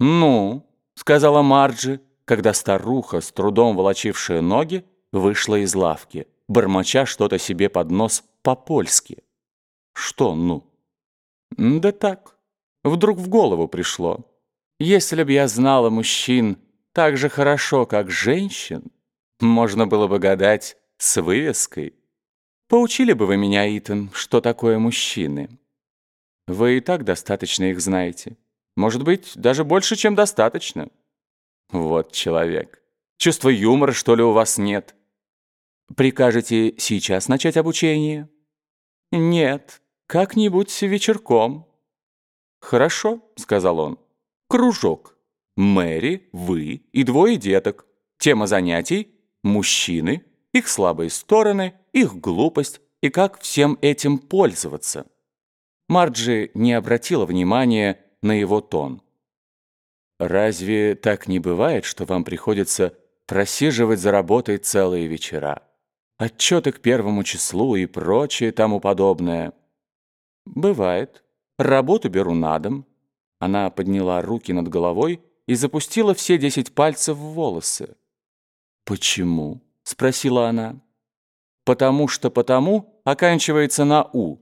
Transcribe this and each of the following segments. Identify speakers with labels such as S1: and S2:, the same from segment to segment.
S1: «Ну», — сказала Марджи, когда старуха, с трудом волочившая ноги, вышла из лавки, бормоча что-то себе под нос по-польски. «Что «ну»?» «Да так, вдруг в голову пришло. Если б я знала мужчин так же хорошо, как женщин, можно было бы гадать с вывеской. Поучили бы вы меня, Итан, что такое мужчины. Вы и так достаточно их знаете». Может быть, даже больше, чем достаточно. Вот человек. Чувства юмора, что ли, у вас нет? Прикажете сейчас начать обучение? Нет, как-нибудь вечерком. Хорошо, сказал он. Кружок. Мэри, вы и двое деток. Тема занятий – мужчины, их слабые стороны, их глупость и как всем этим пользоваться. Марджи не обратила внимания на его тон. «Разве так не бывает, что вам приходится просиживать за работой целые вечера? Отчеты к первому числу и прочее тому подобное?» «Бывает. Работу беру на дом». Она подняла руки над головой и запустила все десять пальцев в волосы. «Почему?» — спросила она. «Потому что потому оканчивается на «у».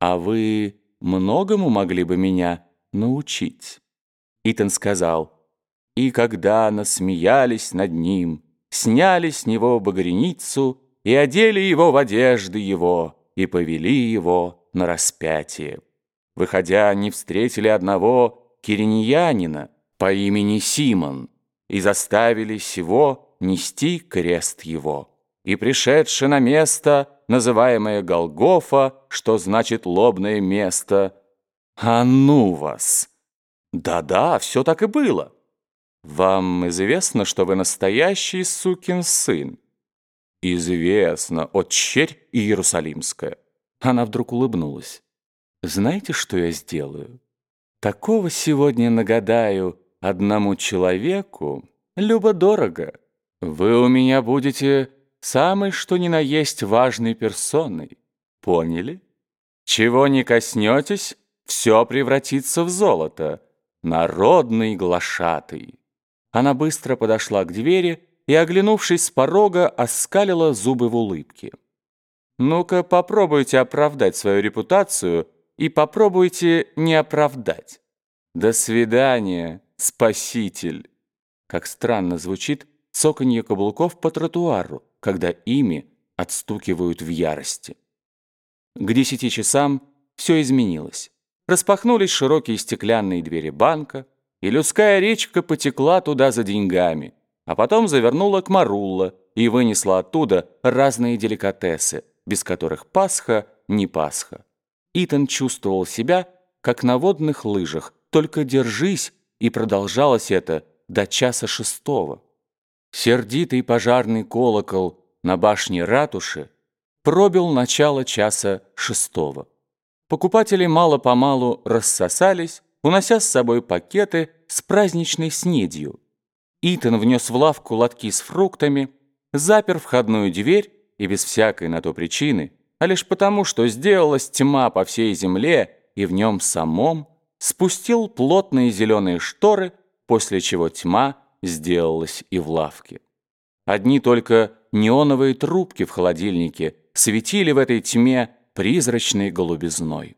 S1: А вы многому могли бы меня научить. Итан сказал, «И когда насмеялись над ним, сняли с него багряницу и одели его в одежды его, и повели его на распятие. Выходя, не встретили одного кириньянина по имени Симон и заставили сего нести крест его. И пришедши на место, называемое Голгофа, что значит лобное место, «А ну вас!» «Да-да, все так и было. Вам известно, что вы настоящий сукин сын?» «Известно, отчерь Иерусалимская». Она вдруг улыбнулась. «Знаете, что я сделаю? Такого сегодня нагадаю одному человеку любо-дорого. Вы у меня будете самой что ни на есть важной персоной. Поняли? Чего не коснетесь, все превратится в золото. Народный глашатый. Она быстро подошла к двери и, оглянувшись с порога, оскалила зубы в улыбке. «Ну-ка, попробуйте оправдать свою репутацию и попробуйте не оправдать. До свидания, спаситель!» Как странно звучит цоканье каблуков по тротуару, когда ими отстукивают в ярости. К десяти часам все изменилось. Распахнулись широкие стеклянные двери банка, и людская речка потекла туда за деньгами, а потом завернула к Марулла и вынесла оттуда разные деликатесы, без которых Пасха не Пасха. Итан чувствовал себя, как на водных лыжах, только держись, и продолжалось это до часа шестого. Сердитый пожарный колокол на башне ратуши пробил начало часа шестого. Покупатели мало-помалу рассосались, унося с собой пакеты с праздничной снедью. Итан внес в лавку лотки с фруктами, запер входную дверь и без всякой на то причины, а лишь потому, что сделалась тьма по всей земле и в нем самом, спустил плотные зеленые шторы, после чего тьма сделалась и в лавке. Одни только неоновые трубки в холодильнике светили в этой тьме, призрачной голубизной.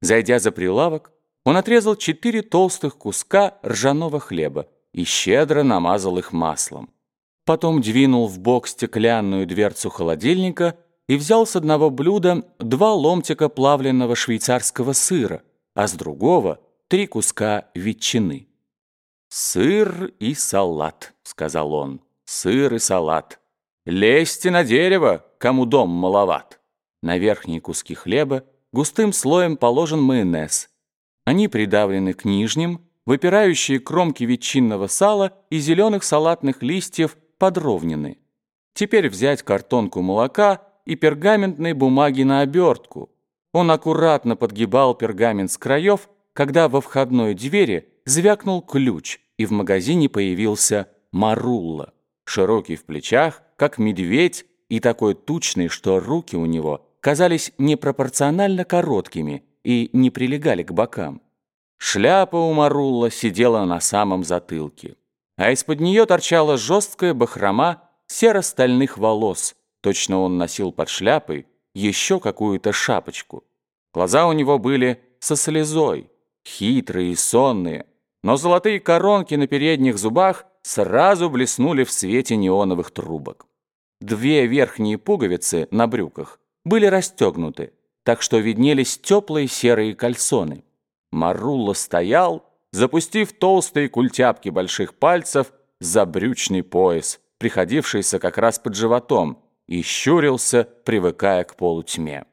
S1: Зайдя за прилавок, он отрезал четыре толстых куска ржаного хлеба и щедро намазал их маслом. Потом двинул в бок стеклянную дверцу холодильника и взял с одного блюда два ломтика плавленного швейцарского сыра, а с другого — три куска ветчины. «Сыр и салат», — сказал он, — «сыр и салат. Лезьте на дерево, кому дом маловат». На верхние куски хлеба густым слоем положен майонез. Они придавлены к нижним, выпирающие кромки ветчинного сала и зеленых салатных листьев подровнены. Теперь взять картонку молока и пергаментной бумаги на обертку. Он аккуратно подгибал пергамент с краев, когда во входной двери звякнул ключ, и в магазине появился Марулла, широкий в плечах, как медведь, и такой тучный, что руки у него казались непропорционально короткими и не прилегали к бокам. Шляпа у Марулла сидела на самом затылке, а из-под нее торчала жесткая бахрома серо-стальных волос. Точно он носил под шляпой еще какую-то шапочку. Глаза у него были со слезой, хитрые и сонные, но золотые коронки на передних зубах сразу блеснули в свете неоновых трубок. Две верхние пуговицы на брюках были расстегнуты, так что виднелись теплые серые кальсоны. Марулла стоял, запустив толстые культяпки больших пальцев за брючный пояс, приходившийся как раз под животом, и щурился, привыкая к полутьме.